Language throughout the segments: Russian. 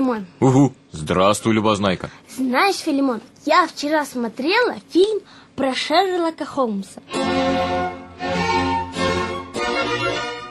Филимон. Угу. Здравствуй, Любознайка. Знаешь, Филимон, я вчера смотрела фильм про Шерлока Холмса.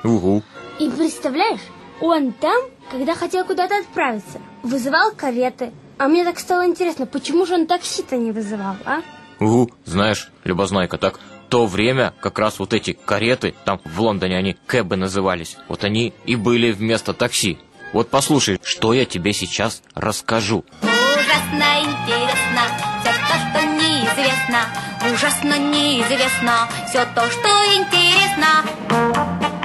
Угу. И представляешь, он там, когда хотел куда-то отправиться, вызывал кареты. А мне так стало интересно, почему же он такси-то не вызывал, а? Угу. Знаешь, Любознайка, так то время как раз вот эти кареты, там в Лондоне они кэбы назывались, вот они и были вместо такси. Вот послушай, что я тебе сейчас расскажу. Ужасно интересно все то, что неизвестно. Ужасно неизвестно все то, что интересно.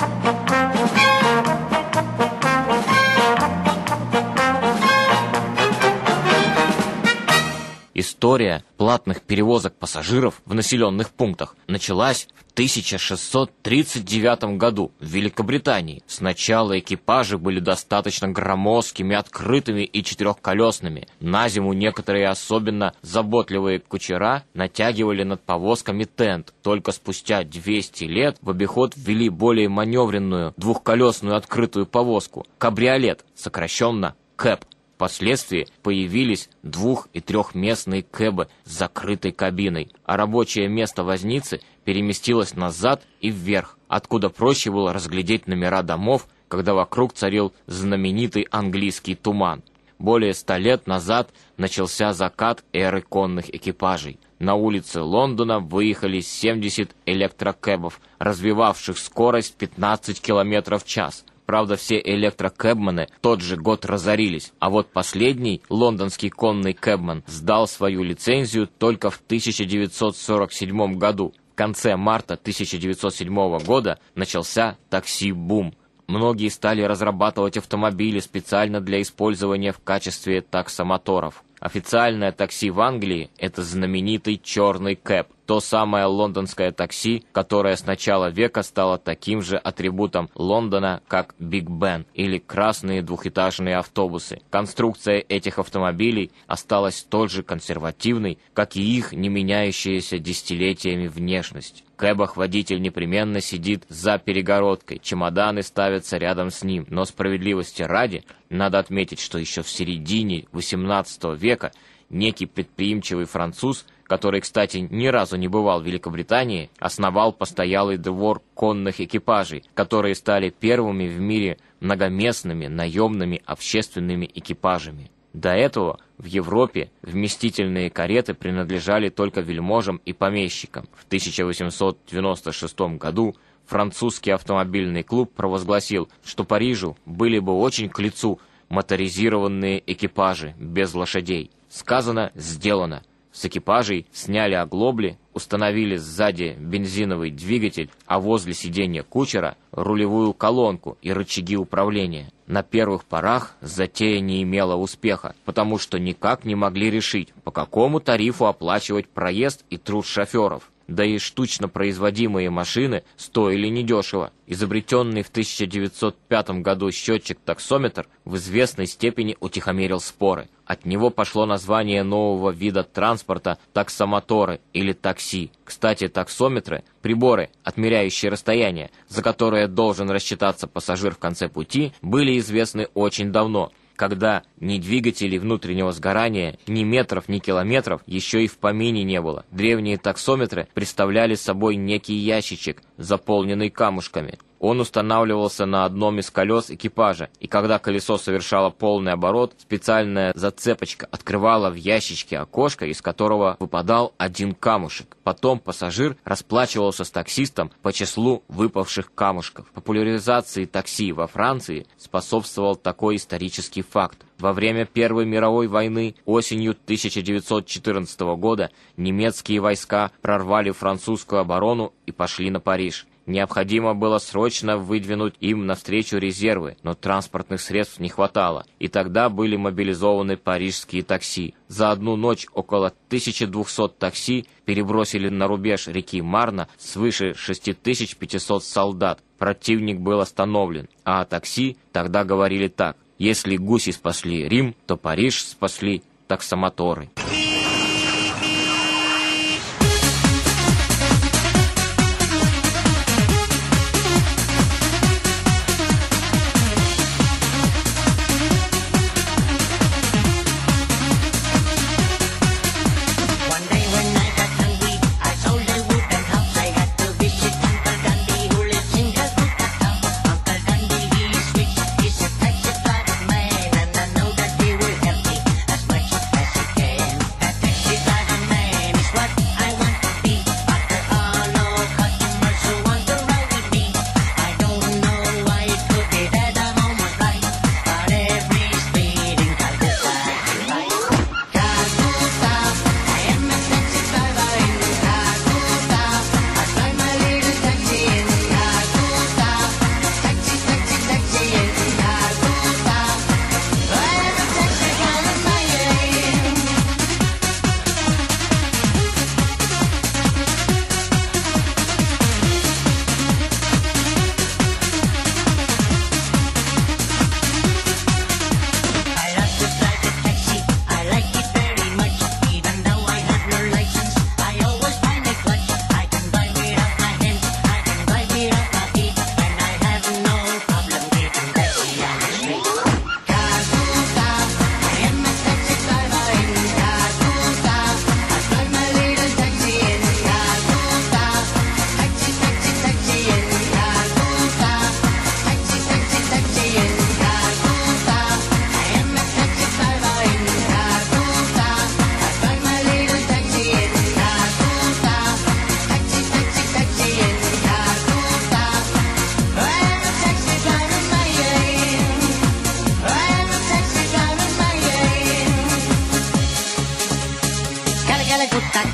История платных перевозок пассажиров в населенных пунктах началась в 1639 году в Великобритании. Сначала экипажи были достаточно громоздкими, открытыми и четырехколесными. На зиму некоторые особенно заботливые кучера натягивали над повозками тент. Только спустя 200 лет в обиход ввели более маневренную двухколесную открытую повозку – кабриолет, сокращенно КЭП. Впоследствии появились двух- и трехместные кэбы с закрытой кабиной, а рабочее место возницы переместилось назад и вверх, откуда проще было разглядеть номера домов, когда вокруг царил знаменитый английский туман. Более ста лет назад начался закат эры конных экипажей. На улицы Лондона выехали 70 электрокэбов, развивавших скорость 15 км в час – Правда, все электрокэбманы тот же год разорились, а вот последний лондонский конный кэбман сдал свою лицензию только в 1947 году. В конце марта 1907 года начался такси-бум. Многие стали разрабатывать автомобили специально для использования в качестве таксомоторов. Официальное такси в Англии – это знаменитый черный кэп, то самое лондонское такси, которое с начала века стало таким же атрибутом Лондона, как Биг Бен или красные двухэтажные автобусы. Конструкция этих автомобилей осталась столь же консервативной, как и их не меняющаяся десятилетиями внешность. В кэбах водитель непременно сидит за перегородкой, чемоданы ставятся рядом с ним, но справедливости ради, надо отметить, что еще в середине XVIII века некий предприимчивый француз который, кстати, ни разу не бывал в Великобритании, основал постоялый двор конных экипажей, которые стали первыми в мире многоместными наемными общественными экипажами. До этого в Европе вместительные кареты принадлежали только вельможам и помещикам. В 1896 году французский автомобильный клуб провозгласил, что Парижу были бы очень к лицу моторизированные экипажи без лошадей. Сказано, сделано – с экипажей сняли оглобли, установили сзади бензиновый двигатель, а возле сиденья кучера рулевую колонку и рычаги управления. На первых порах затея не имела успеха, потому что никак не могли решить, по какому тарифу оплачивать проезд и труд шоферов да и штучно производимые машины стоили недешево. Изобретенный в 1905 году счетчик-таксометр в известной степени утихомирил споры. От него пошло название нового вида транспорта таксомоторы или такси. Кстати, таксометры – приборы, отмеряющие расстояние, за которое должен рассчитаться пассажир в конце пути, были известны очень давно – когда ни двигателей внутреннего сгорания, ни метров, ни километров еще и в помине не было. Древние таксометры представляли собой некий ящичек, заполненный камушками. Он устанавливался на одном из колес экипажа, и когда колесо совершало полный оборот, специальная зацепочка открывала в ящичке окошко, из которого выпадал один камушек. Потом пассажир расплачивался с таксистом по числу выпавших камушков. Популяризации такси во Франции способствовал такой исторический факт. Во время Первой мировой войны осенью 1914 года немецкие войска прорвали французскую оборону и пошли на Париж. Необходимо было срочно выдвинуть им навстречу резервы, но транспортных средств не хватало, и тогда были мобилизованы парижские такси. За одну ночь около 1200 такси перебросили на рубеж реки Марна свыше 6500 солдат. Противник был остановлен, а о такси тогда говорили так. Если гуси спасли Рим, то Париж спасли таксомоторы.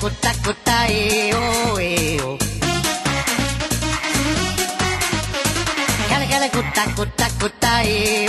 gota, gota, eh, oh, eh, oh. Gala, gala, gota, gota, gota, eh.